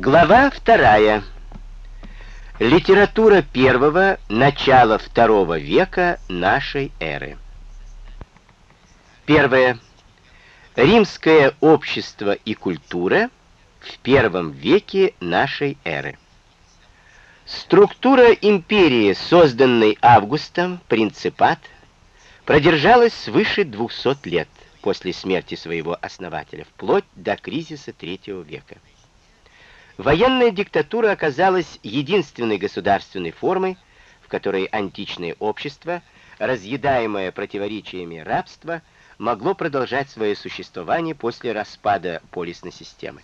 Глава вторая. Литература первого, начала второго века нашей эры. Первое. Римское общество и культура в первом веке нашей эры. Структура империи, созданной Августом, принципат, продержалась свыше 200 лет после смерти своего основателя, вплоть до кризиса третьего века. Военная диктатура оказалась единственной государственной формой, в которой античное общество, разъедаемое противоречиями рабства, могло продолжать свое существование после распада полисной системы.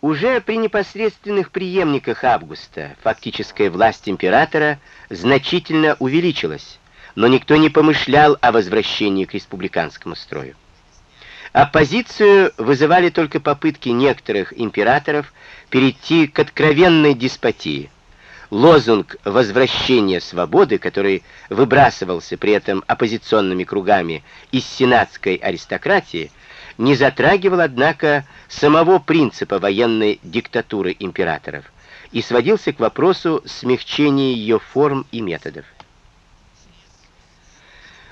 Уже при непосредственных преемниках Августа фактическая власть императора значительно увеличилась, но никто не помышлял о возвращении к республиканскому строю. Оппозицию вызывали только попытки некоторых императоров перейти к откровенной деспотии. Лозунг возвращения свободы, который выбрасывался при этом оппозиционными кругами из сенатской аристократии, не затрагивал, однако, самого принципа военной диктатуры императоров и сводился к вопросу смягчения ее форм и методов.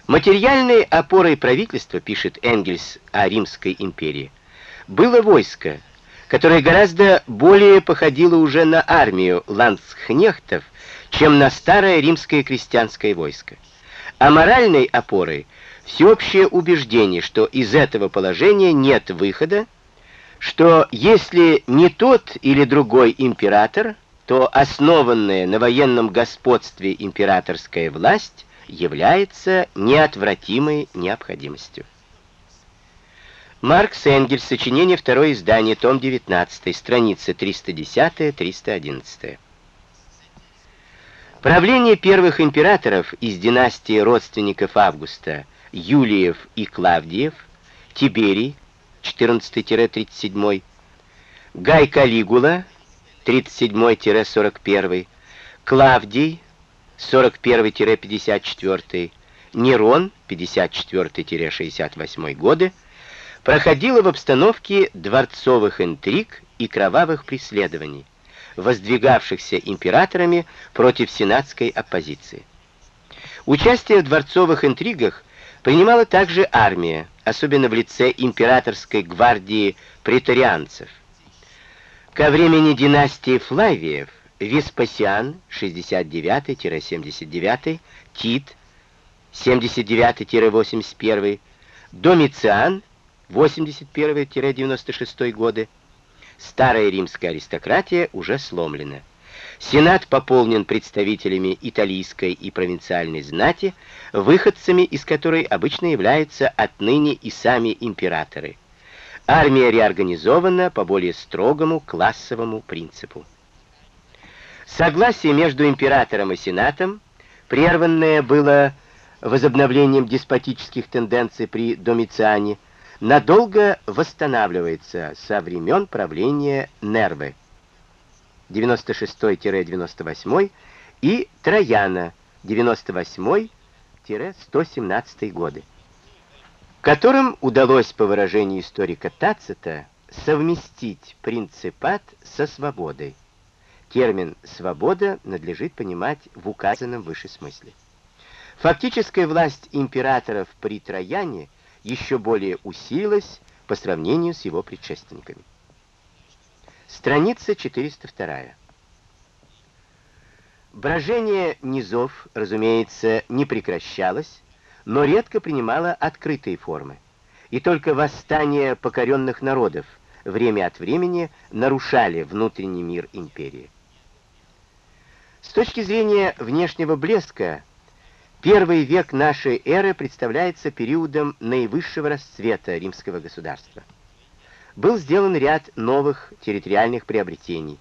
Материальной опорой правительства, пишет Энгельс о Римской империи, было войско, которое гораздо более походило уже на армию ландсхнехтов, чем на старое римское крестьянское войско. А моральной опорой всеобщее убеждение, что из этого положения нет выхода, что если не тот или другой император, то основанная на военном господстве императорская власть является неотвратимой необходимостью. Маркс Энгельс, сочинение, второе издание, том 19, страницы 310-311. Правление первых императоров из династии родственников Августа, Юлиев и Клавдиев, Тиберий, 14-37, Гай Калигула, 37-41, Клавдий, 41-54, Нерон, 54-68 годы, проходила в обстановке дворцовых интриг и кровавых преследований, воздвигавшихся императорами против сенатской оппозиции. Участие в дворцовых интригах принимала также армия, особенно в лице императорской гвардии претарианцев. Ко времени династии Флавиев Веспасиан 69-79, Тит 79-81, Домициан 81-96 годы. Старая римская аристократия уже сломлена. Сенат пополнен представителями италийской и провинциальной знати, выходцами из которой обычно являются отныне и сами императоры. Армия реорганизована по более строгому классовому принципу. Согласие между императором и сенатом, прерванное было возобновлением деспотических тенденций при Домициане, надолго восстанавливается со времен правления Нервы 96-98 и Трояна 98-117 годы, которым удалось, по выражению историка Тацита, совместить принципат со свободой. Термин «свобода» надлежит понимать в указанном выше смысле. Фактическая власть императоров при Трояне еще более усилилась по сравнению с его предшественниками. Страница 402. Брожение низов, разумеется, не прекращалось, но редко принимало открытые формы, и только восстания покоренных народов время от времени нарушали внутренний мир империи. С точки зрения внешнего блеска, первый век нашей эры представляется периодом наивысшего расцвета римского государства. Был сделан ряд новых территориальных приобретений.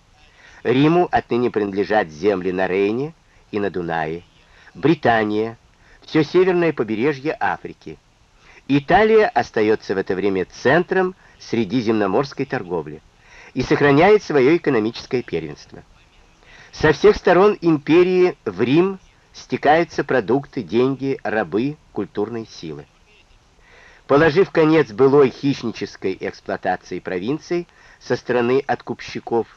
Риму отныне принадлежат земли на Рейне и на Дунае, Британия, все северное побережье Африки. Италия остается в это время центром средиземноморской торговли и сохраняет свое экономическое первенство. Со всех сторон империи в Рим стекаются продукты, деньги, рабы, культурные силы. Положив конец былой хищнической эксплуатации провинций, со стороны откупщиков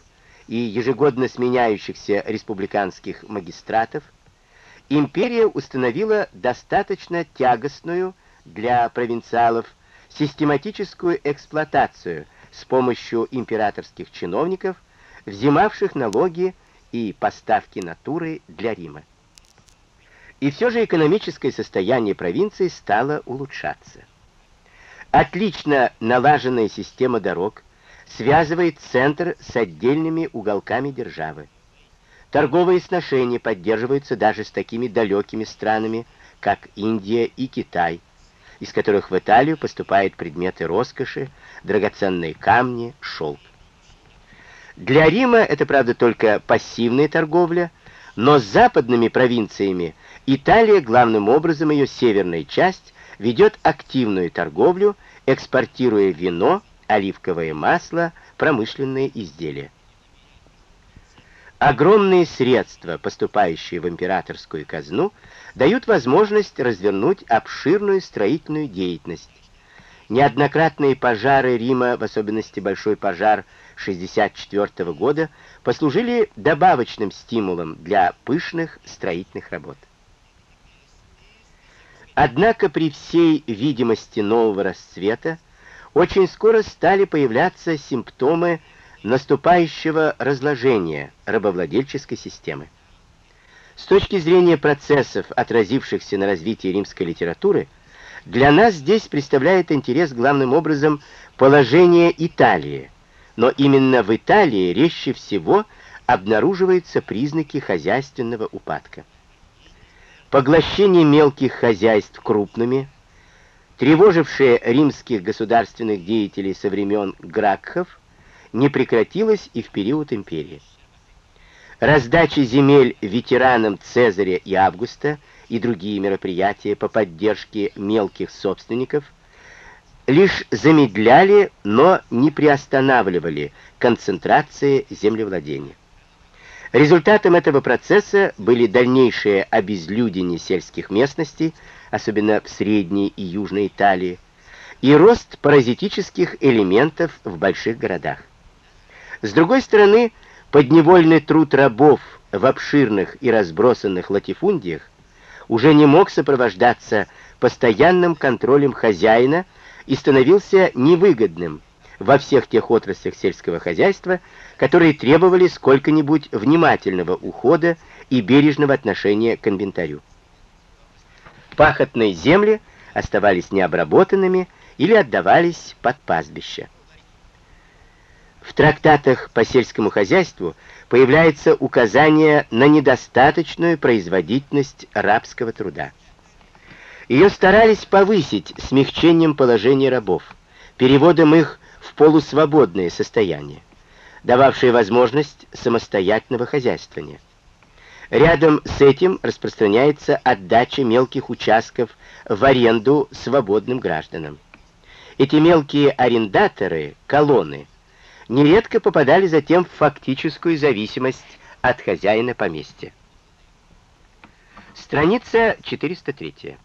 и ежегодно сменяющихся республиканских магистратов, империя установила достаточно тягостную для провинциалов систематическую эксплуатацию с помощью императорских чиновников, взимавших налоги и поставки натуры для Рима. И все же экономическое состояние провинции стало улучшаться. Отлично налаженная система дорог связывает центр с отдельными уголками державы. Торговые сношения поддерживаются даже с такими далекими странами, как Индия и Китай, из которых в Италию поступают предметы роскоши, драгоценные камни, шелк. Для Рима это, правда, только пассивная торговля, но с западными провинциями Италия, главным образом ее северная часть, ведет активную торговлю, экспортируя вино, оливковое масло, промышленные изделия. Огромные средства, поступающие в императорскую казну, дают возможность развернуть обширную строительную деятельность. Неоднократные пожары Рима, в особенности большой пожар 64 года, послужили добавочным стимулом для пышных строительных работ. Однако при всей видимости нового расцвета очень скоро стали появляться симптомы наступающего разложения рабовладельческой системы. С точки зрения процессов, отразившихся на развитии римской литературы, для нас здесь представляет интерес главным образом положение Италии, но именно в Италии резче всего обнаруживаются признаки хозяйственного упадка. Поглощение мелких хозяйств крупными, тревожившее римских государственных деятелей со времен Гракхов, не прекратилось и в период империи. Раздача земель ветеранам Цезаря и Августа и другие мероприятия по поддержке мелких собственников лишь замедляли, но не приостанавливали концентрации землевладения. Результатом этого процесса были дальнейшее обезлюдение сельских местностей, особенно в Средней и Южной Италии, и рост паразитических элементов в больших городах. С другой стороны, подневольный труд рабов в обширных и разбросанных латифундиях уже не мог сопровождаться постоянным контролем хозяина и становился невыгодным во всех тех отраслях сельского хозяйства, которые требовали сколько-нибудь внимательного ухода и бережного отношения к инвентарю. Пахотные земли оставались необработанными или отдавались под пастбище. В трактатах по сельскому хозяйству появляется указание на недостаточную производительность рабского труда. Ее старались повысить смягчением положения рабов, переводом их полусвободное состояние, дававшее возможность самостоятельного хозяйствования. Рядом с этим распространяется отдача мелких участков в аренду свободным гражданам. Эти мелкие арендаторы, колонны, нередко попадали затем в фактическую зависимость от хозяина поместья. Страница 403.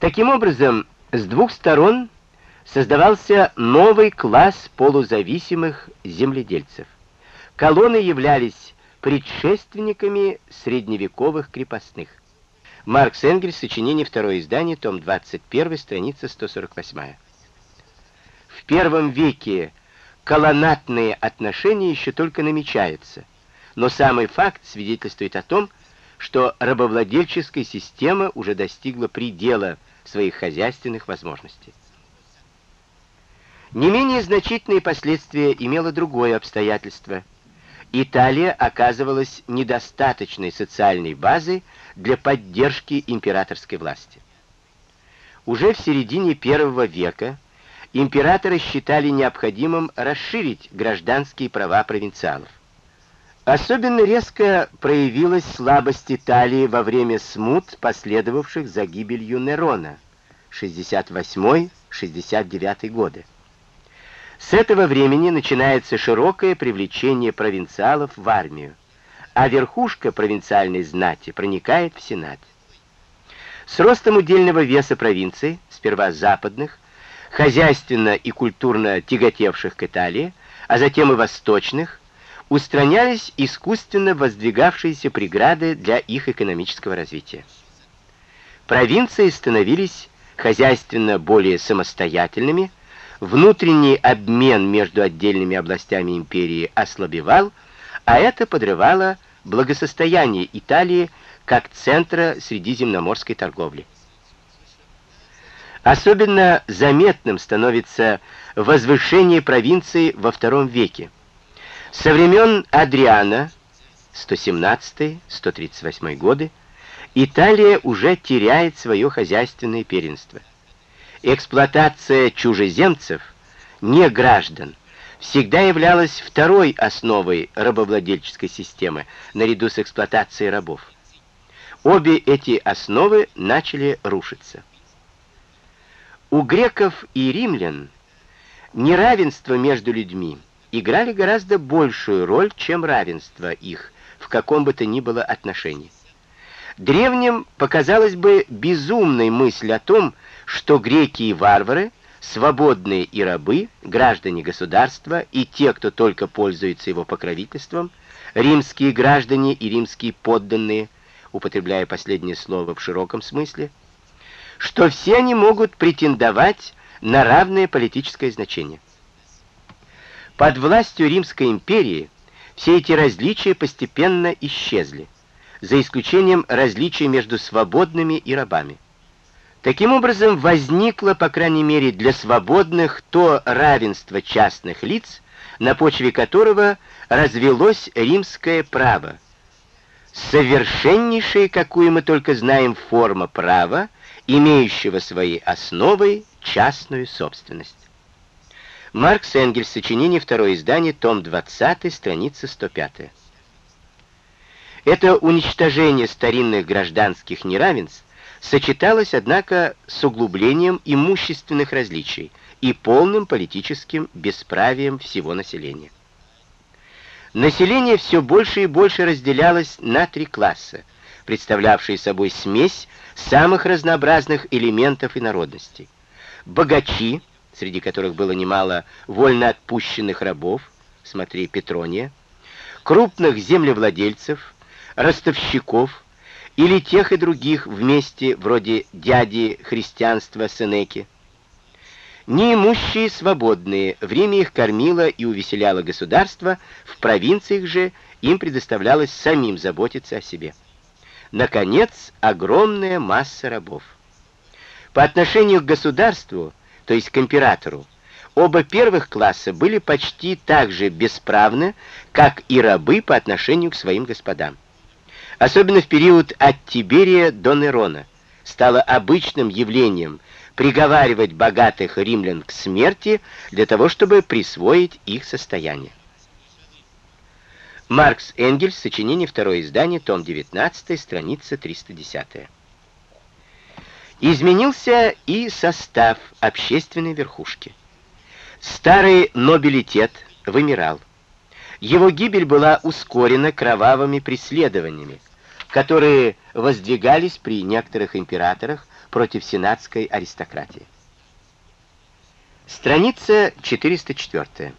Таким образом, с двух сторон создавался новый класс полузависимых земледельцев. Колонны являлись предшественниками средневековых крепостных. Маркс Энгельс, сочинение, второе издание, том 21, страница 148. В первом веке колонатные отношения еще только намечаются, но самый факт свидетельствует о том, что рабовладельческая система уже достигла предела своих хозяйственных возможностей. Не менее значительные последствия имело другое обстоятельство. Италия оказывалась недостаточной социальной базой для поддержки императорской власти. Уже в середине первого века императоры считали необходимым расширить гражданские права провинциалов. Особенно резко проявилась слабость Италии во время смут, последовавших за гибелью Нерона, 68-69 годы. С этого времени начинается широкое привлечение провинциалов в армию, а верхушка провинциальной знати проникает в Сенат. С ростом удельного веса провинций, сперва западных, хозяйственно и культурно тяготевших к Италии, а затем и восточных, устранялись искусственно воздвигавшиеся преграды для их экономического развития. Провинции становились хозяйственно более самостоятельными, внутренний обмен между отдельными областями империи ослабевал, а это подрывало благосостояние Италии как центра средиземноморской торговли. Особенно заметным становится возвышение провинции во II веке. Со времен Адриана, 117-138 годы, Италия уже теряет свое хозяйственное первенство. Эксплуатация чужеземцев, не граждан, всегда являлась второй основой рабовладельческой системы, наряду с эксплуатацией рабов. Обе эти основы начали рушиться. У греков и римлян неравенство между людьми играли гораздо большую роль, чем равенство их в каком бы то ни было отношении. Древним показалось бы безумной мысль о том, что греки и варвары, свободные и рабы, граждане государства и те, кто только пользуется его покровительством, римские граждане и римские подданные, употребляя последнее слово в широком смысле, что все они могут претендовать на равное политическое значение. Под властью Римской империи все эти различия постепенно исчезли, за исключением различий между свободными и рабами. Таким образом, возникло, по крайней мере, для свободных то равенство частных лиц, на почве которого развелось римское право. Совершеннейшая, какую мы только знаем, форма права, имеющего своей основой частную собственность. Маркс Энгельс, сочинение, второе издание, том 20, страница 105. Это уничтожение старинных гражданских неравенств сочеталось, однако, с углублением имущественных различий и полным политическим бесправием всего населения. Население все больше и больше разделялось на три класса, представлявшие собой смесь самых разнообразных элементов и народностей. Богачи, среди которых было немало вольно отпущенных рабов, смотри Петрония, крупных землевладельцев, ростовщиков или тех и других вместе, вроде дяди христианства Сенеки. Неимущие свободные, в Риме их кормило и увеселяло государство, в провинциях же им предоставлялось самим заботиться о себе. Наконец, огромная масса рабов. По отношению к государству, то есть к императору, оба первых класса были почти так же бесправны, как и рабы по отношению к своим господам. Особенно в период от Тиберия до Нерона стало обычным явлением приговаривать богатых римлян к смерти для того, чтобы присвоить их состояние. Маркс Энгельс, сочинение, второе издание, том 19, страница 310. Изменился и состав общественной верхушки. Старый нобилитет вымирал. Его гибель была ускорена кровавыми преследованиями, которые воздвигались при некоторых императорах против сенатской аристократии. Страница 404.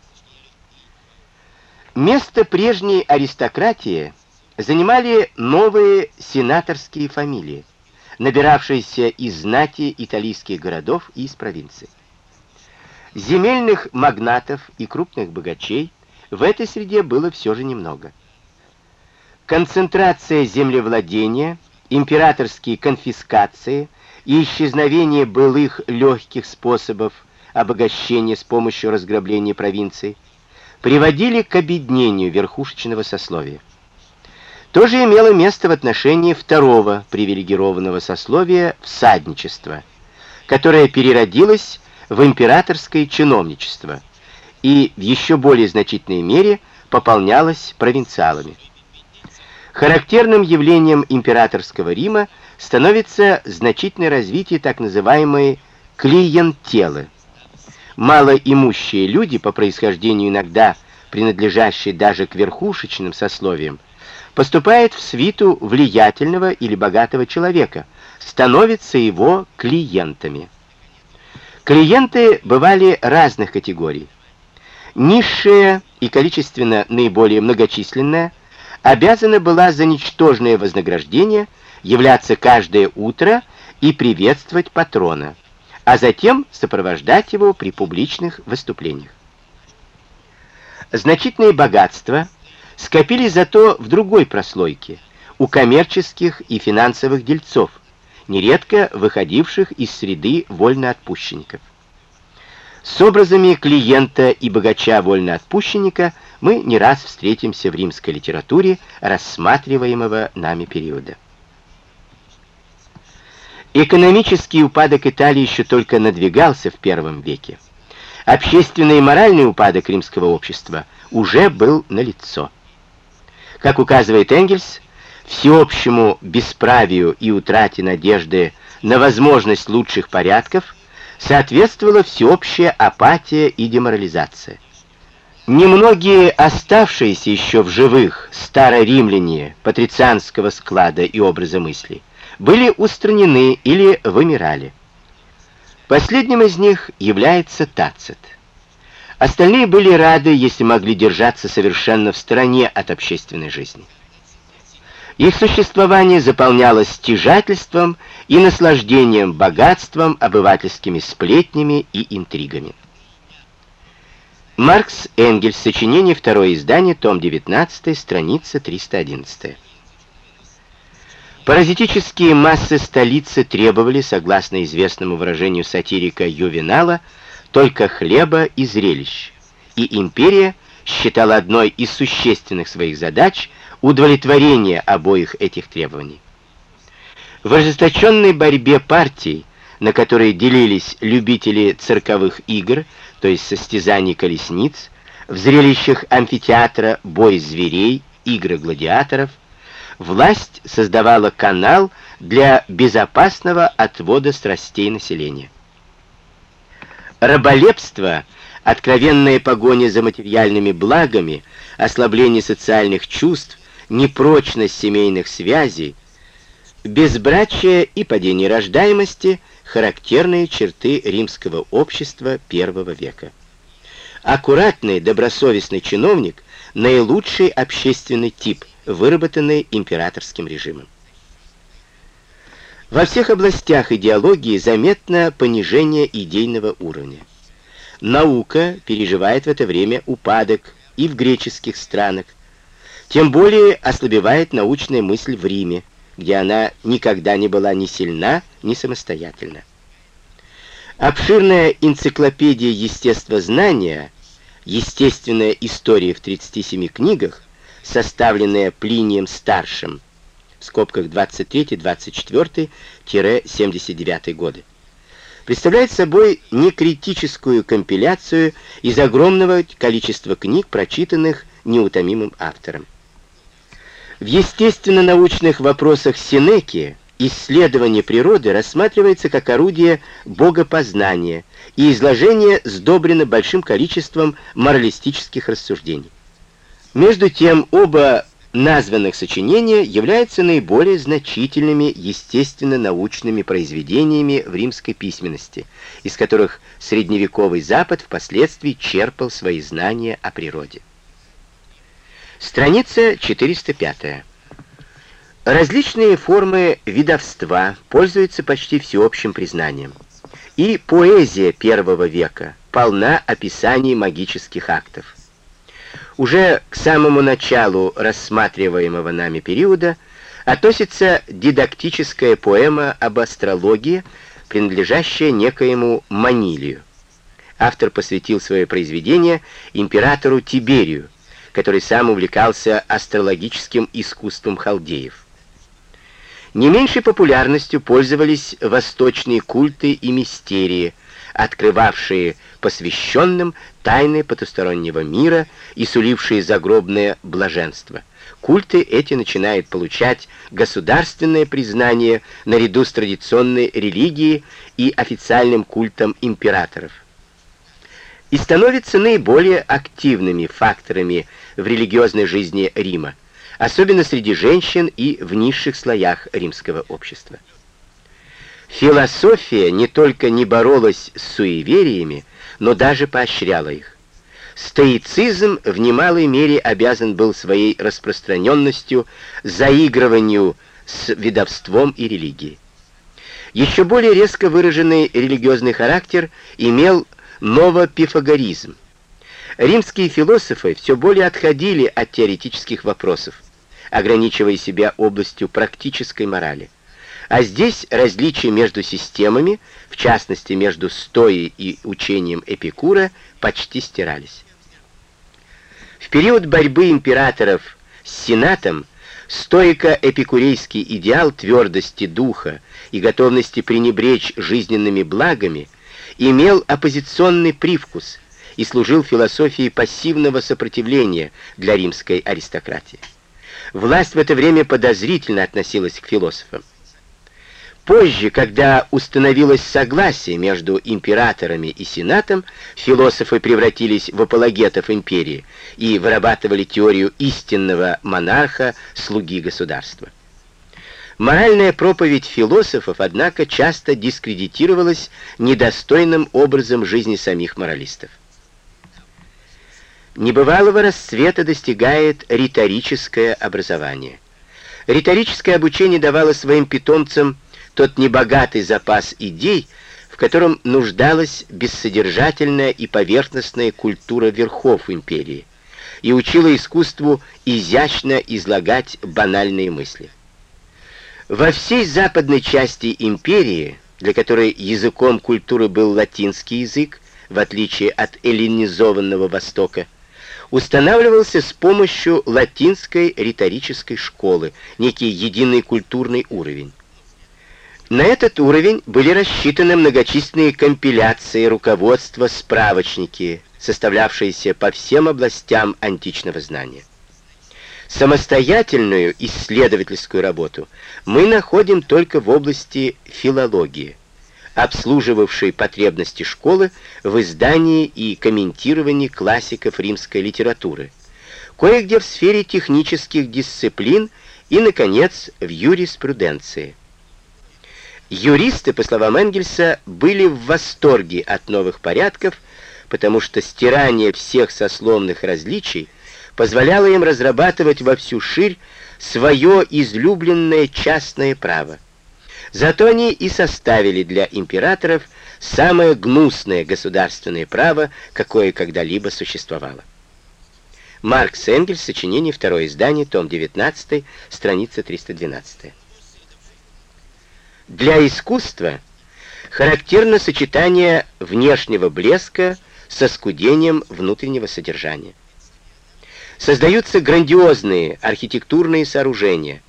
Место прежней аристократии занимали новые сенаторские фамилии, набиравшиеся из знати итальянских городов и из провинций. Земельных магнатов и крупных богачей в этой среде было все же немного. Концентрация землевладения, императорские конфискации и исчезновение былых легких способов обогащения с помощью разграбления провинций – приводили к обеднению верхушечного сословия. То же имело место в отношении второго привилегированного сословия всадничества, которое переродилось в императорское чиновничество и в еще более значительной мере пополнялось провинциалами. Характерным явлением императорского Рима становится значительное развитие так называемой клиентелы, малоимущие люди, по происхождению иногда принадлежащие даже к верхушечным сословиям, поступают в свиту влиятельного или богатого человека, становятся его клиентами. Клиенты бывали разных категорий. Низшая и количественно наиболее многочисленная обязана была за ничтожное вознаграждение являться каждое утро и приветствовать патрона, а затем сопровождать его при публичных выступлениях. Значительные богатства скопили зато в другой прослойке, у коммерческих и финансовых дельцов, нередко выходивших из среды вольноотпущенников. С образами клиента и богача-вольноотпущенника мы не раз встретимся в римской литературе рассматриваемого нами периода. Экономический упадок Италии еще только надвигался в первом веке. Общественный и моральный упадок римского общества уже был налицо. Как указывает Энгельс, всеобщему бесправию и утрате надежды на возможность лучших порядков соответствовала всеобщая апатия и деморализация. Немногие оставшиеся еще в живых староримляне патрицианского склада и образа мысли были устранены или вымирали. Последним из них является Тацит. Остальные были рады, если могли держаться совершенно в стороне от общественной жизни. Их существование заполнялось стяжательством и наслаждением богатством, обывательскими сплетнями и интригами. Маркс Энгельс, сочинение, второе издание, том 19, страница 311. Паразитические массы столицы требовали, согласно известному выражению сатирика Ювенала, только хлеба и зрелищ, и империя считала одной из существенных своих задач удовлетворение обоих этих требований. В ожесточенной борьбе партий, на которой делились любители цирковых игр, то есть состязаний колесниц, в зрелищах амфитеатра бой зверей, игры гладиаторов – власть создавала канал для безопасного отвода страстей населения. Раболепство, откровенная погоня за материальными благами, ослабление социальных чувств, непрочность семейных связей, безбрачие и падение рождаемости – характерные черты римского общества первого века. Аккуратный, добросовестный чиновник – наилучший общественный тип – выработанные императорским режимом. Во всех областях идеологии заметно понижение идейного уровня. Наука переживает в это время упадок и в греческих странах, тем более ослабевает научная мысль в Риме, где она никогда не была ни сильна, ни самостоятельна. Обширная энциклопедия естествознания, естественная история в 37 книгах, составленная Плинием Старшим, в скобках 23-24-79 годы, представляет собой некритическую компиляцию из огромного количества книг, прочитанных неутомимым автором. В естественно-научных вопросах Сенеки исследование природы рассматривается как орудие богопознания, и изложение сдобрено большим количеством моралистических рассуждений. Между тем, оба названных сочинения являются наиболее значительными естественно-научными произведениями в римской письменности, из которых средневековый Запад впоследствии черпал свои знания о природе. Страница 405. Различные формы видовства пользуются почти всеобщим признанием. И поэзия первого века полна описаний магических актов. Уже к самому началу рассматриваемого нами периода относится дидактическая поэма об астрологии, принадлежащая некоему Манилию. Автор посвятил свое произведение императору Тиберию, который сам увлекался астрологическим искусством халдеев. Не меньшей популярностью пользовались восточные культы и мистерии, открывавшие посвященным тайны потустороннего мира и сулившие загробное блаженство. Культы эти начинают получать государственное признание наряду с традиционной религией и официальным культом императоров. И становятся наиболее активными факторами в религиозной жизни Рима, особенно среди женщин и в низших слоях римского общества. Философия не только не боролась с суевериями, но даже поощряла их. Стоицизм в немалой мере обязан был своей распространенностью заигрыванию с ведовством и религией. Еще более резко выраженный религиозный характер имел новопифагоризм. Римские философы все более отходили от теоретических вопросов, ограничивая себя областью практической морали. А здесь различия между системами, в частности между стоей и учением Эпикура, почти стирались. В период борьбы императоров с сенатом стойко-эпикурейский идеал твердости духа и готовности пренебречь жизненными благами имел оппозиционный привкус и служил философией пассивного сопротивления для римской аристократии. Власть в это время подозрительно относилась к философам. Позже, когда установилось согласие между императорами и сенатом, философы превратились в апологетов империи и вырабатывали теорию истинного монарха, слуги государства. Моральная проповедь философов, однако, часто дискредитировалась недостойным образом жизни самих моралистов. Небывалого расцвета достигает риторическое образование. Риторическое обучение давало своим питомцам тот небогатый запас идей, в котором нуждалась бессодержательная и поверхностная культура верхов империи, и учила искусству изящно излагать банальные мысли. Во всей западной части империи, для которой языком культуры был латинский язык, в отличие от эллинизованного Востока, устанавливался с помощью латинской риторической школы некий единый культурный уровень. На этот уровень были рассчитаны многочисленные компиляции, руководства, справочники, составлявшиеся по всем областям античного знания. Самостоятельную исследовательскую работу мы находим только в области филологии, обслуживавшей потребности школы в издании и комментировании классиков римской литературы, кое-где в сфере технических дисциплин и, наконец, в юриспруденции. Юристы, по словам Энгельса, были в восторге от новых порядков, потому что стирание всех сословных различий позволяло им разрабатывать во всю ширь свое излюбленное частное право. Зато они и составили для императоров самое гнусное государственное право, какое когда-либо существовало. Маркс Энгельс, сочинение, второе издание, том 19, страница 312. Для искусства характерно сочетание внешнего блеска со скудением внутреннего содержания. Создаются грандиозные архитектурные сооружения,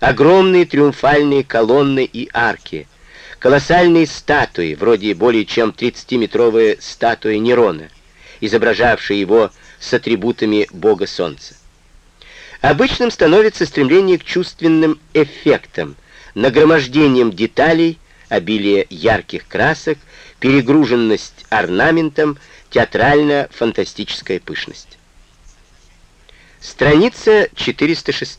огромные триумфальные колонны и арки, колоссальные статуи, вроде более чем 30-метровая статуя Нерона, изображавшая его с атрибутами бога солнца. Обычным становится стремление к чувственным эффектам – нагромождением деталей, обилие ярких красок, перегруженность орнаментом, театрально-фантастическая пышность. Страница 406.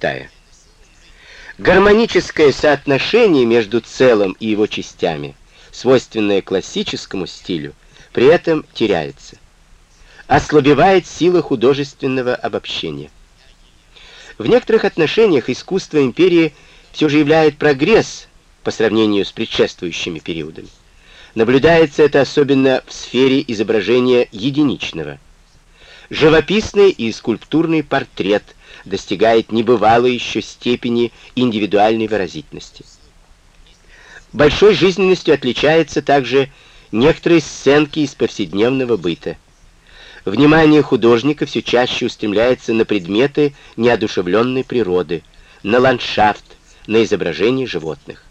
Гармоническое соотношение между целым и его частями, свойственное классическому стилю, при этом теряется. Ослабевает сила художественного обобщения. В некоторых отношениях искусство империи – все же являет прогресс по сравнению с предшествующими периодами. Наблюдается это особенно в сфере изображения единичного. Живописный и скульптурный портрет достигает небывалой еще степени индивидуальной выразительности. Большой жизненностью отличаются также некоторые сценки из повседневного быта. Внимание художника все чаще устремляется на предметы неодушевленной природы, на ландшафт, на изображении животных.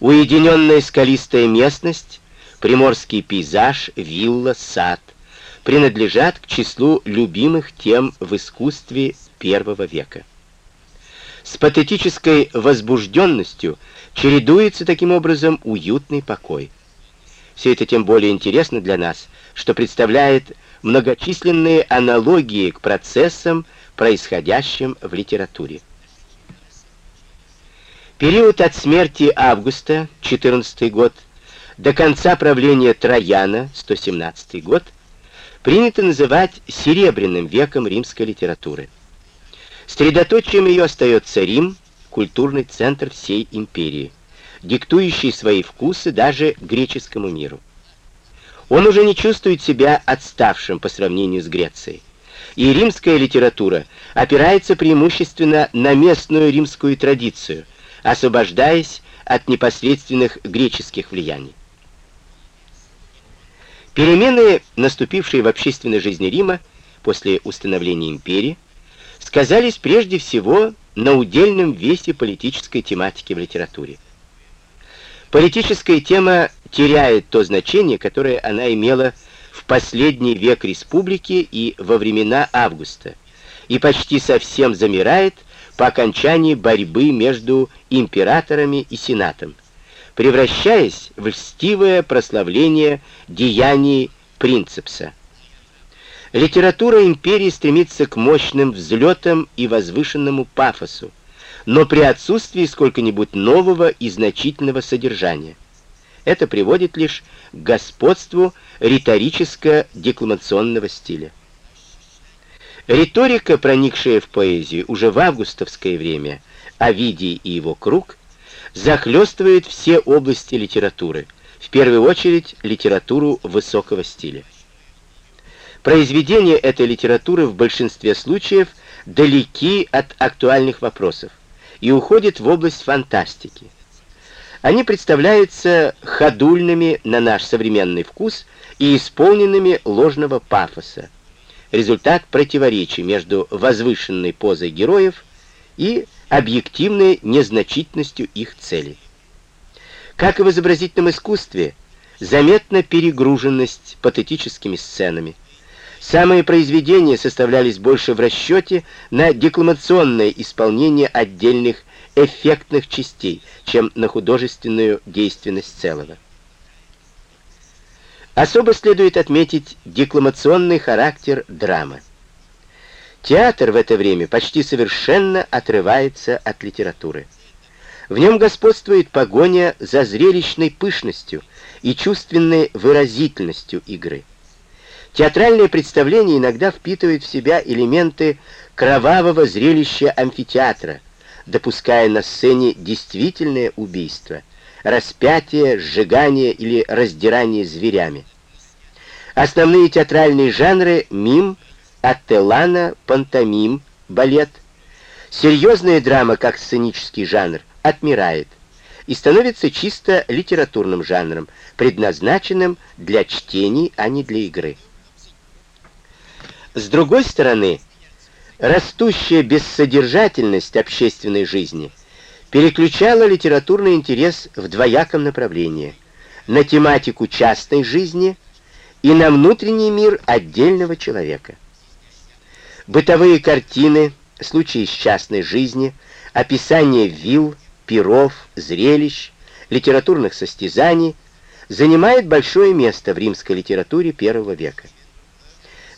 Уединенная скалистая местность, приморский пейзаж, вилла, сад принадлежат к числу любимых тем в искусстве первого века. С патетической возбужденностью чередуется таким образом уютный покой. Все это тем более интересно для нас, что представляет многочисленные аналогии к процессам, происходящим в литературе. Период от смерти Августа, 14 год, до конца правления Трояна, 117 год, принято называть Серебряным веком римской литературы. Средоточием ее остается Рим, культурный центр всей империи, диктующий свои вкусы даже греческому миру. Он уже не чувствует себя отставшим по сравнению с Грецией. И римская литература опирается преимущественно на местную римскую традицию, освобождаясь от непосредственных греческих влияний. Перемены, наступившие в общественной жизни Рима после установления империи, сказались прежде всего на удельном весе политической тематики в литературе. Политическая тема теряет то значение, которое она имела в последний век республики и во времена Августа, и почти совсем замирает по окончании борьбы между императорами и сенатом, превращаясь в льстивое прославление деяний принципса. Литература империи стремится к мощным взлетам и возвышенному пафосу, но при отсутствии сколько-нибудь нового и значительного содержания. Это приводит лишь к господству риторическо-декламационного стиля. Риторика, проникшая в поэзию уже в августовское время, Овидий и его круг, захлестывает все области литературы, в первую очередь литературу высокого стиля. Произведения этой литературы в большинстве случаев далеки от актуальных вопросов и уходят в область фантастики. Они представляются ходульными на наш современный вкус и исполненными ложного пафоса, результат противоречий между возвышенной позой героев и объективной незначительностью их целей. Как и в изобразительном искусстве, заметна перегруженность патетическими сценами. Самые произведения составлялись больше в расчете на декламационное исполнение отдельных эффектных частей, чем на художественную действенность целого. Особо следует отметить декламационный характер драмы. Театр в это время почти совершенно отрывается от литературы. В нем господствует погоня за зрелищной пышностью и чувственной выразительностью игры. Театральное представление иногда впитывает в себя элементы кровавого зрелища амфитеатра, допуская на сцене действительное убийство – распятие, сжигание или раздирание зверями. Основные театральные жанры — мим, аттелана, пантомим, балет. Серьезная драма, как сценический жанр, отмирает и становится чисто литературным жанром, предназначенным для чтений, а не для игры. С другой стороны, растущая бессодержательность общественной жизни — переключала литературный интерес в двояком направлении на тематику частной жизни и на внутренний мир отдельного человека. Бытовые картины, случаи из частной жизни, описание вилл, пиров, зрелищ, литературных состязаний занимают большое место в римской литературе первого века.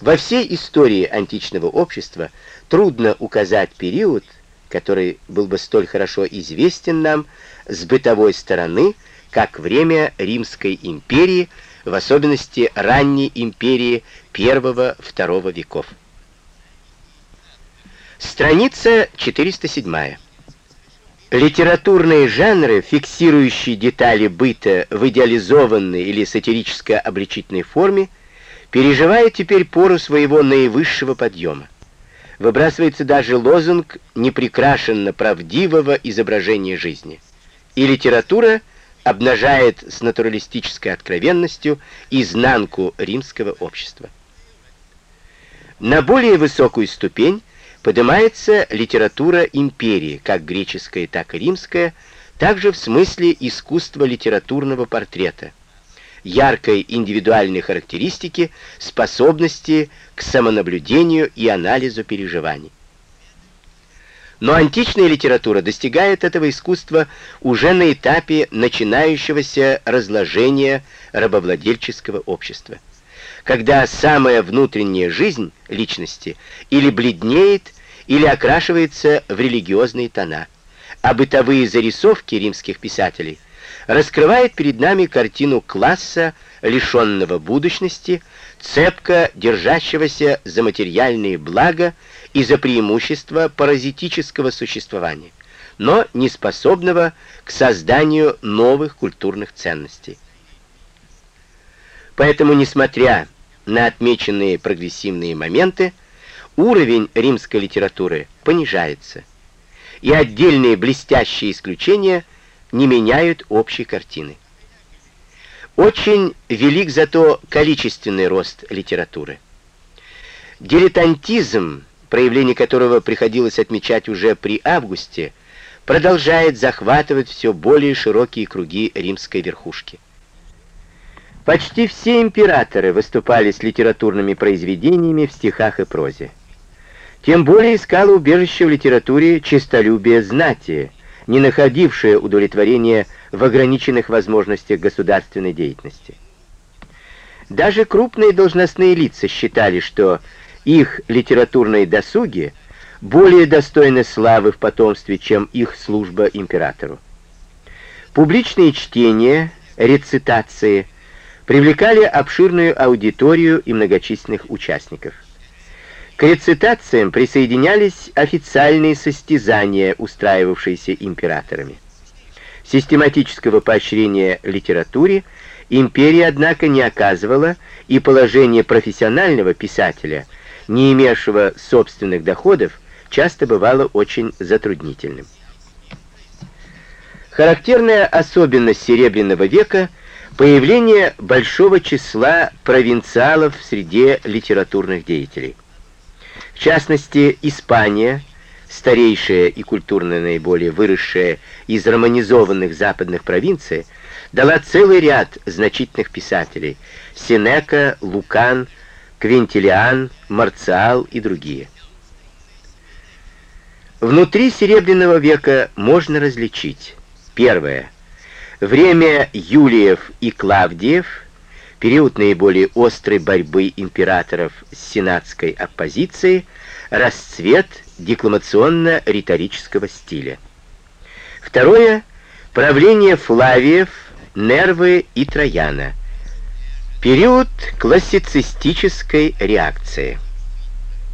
Во всей истории античного общества трудно указать период, который был бы столь хорошо известен нам с бытовой стороны, как время Римской империи, в особенности ранней империи I-II веков. Страница 407. Литературные жанры, фиксирующие детали быта в идеализованной или сатирическо-обличительной форме, переживают теперь пору своего наивысшего подъема выбрасывается даже лозунг непрекрашенно правдивого изображения жизни. И литература обнажает с натуралистической откровенностью изнанку римского общества. На более высокую ступень поднимается литература империи, как греческая, так и римская, также в смысле искусства литературного портрета – яркой индивидуальной характеристики, способности к самонаблюдению и анализу переживаний. Но античная литература достигает этого искусства уже на этапе начинающегося разложения рабовладельческого общества, когда самая внутренняя жизнь личности или бледнеет, или окрашивается в религиозные тона, а бытовые зарисовки римских писателей раскрывает перед нами картину класса, лишенного будущности, цепко держащегося за материальные блага и за преимущества паразитического существования, но не способного к созданию новых культурных ценностей. Поэтому, несмотря отмеченные прогрессивные моменты, уровень римской литературы понижается, и отдельные блестящие исключения не меняют общей картины. Очень велик зато количественный рост литературы. Дилетантизм, проявление которого приходилось отмечать уже при Августе, продолжает захватывать все более широкие круги римской верхушки. Почти все императоры выступали с литературными произведениями в стихах и прозе. Тем более искало убежище в литературе честолюбие знати, не находившее удовлетворения в ограниченных возможностях государственной деятельности. Даже крупные должностные лица считали, что их литературные досуги более достойны славы в потомстве, чем их служба императору. Публичные чтения, рецитации привлекали обширную аудиторию и многочисленных участников. К рецитациям присоединялись официальные состязания, устраивавшиеся императорами. Систематического поощрения литературе империя, однако, не оказывала, и положение профессионального писателя, не имевшего собственных доходов, часто бывало очень затруднительным. Характерная особенность Серебряного века – появление большого числа провинциалов в среде литературных деятелей. В частности, Испания, старейшая и культурно наиболее выросшая из романизованных западных провинций, дала целый ряд значительных писателей – Сенека, Лукан, Квинтилиан, Марциал и другие. Внутри Серебряного века можно различить. Первое. Время Юлиев и Клавдиев – период наиболее острой борьбы императоров с сенатской оппозицией, расцвет декламационно-риторического стиля. Второе – правление Флавиев, Нервы и Трояна. Период классицистической реакции.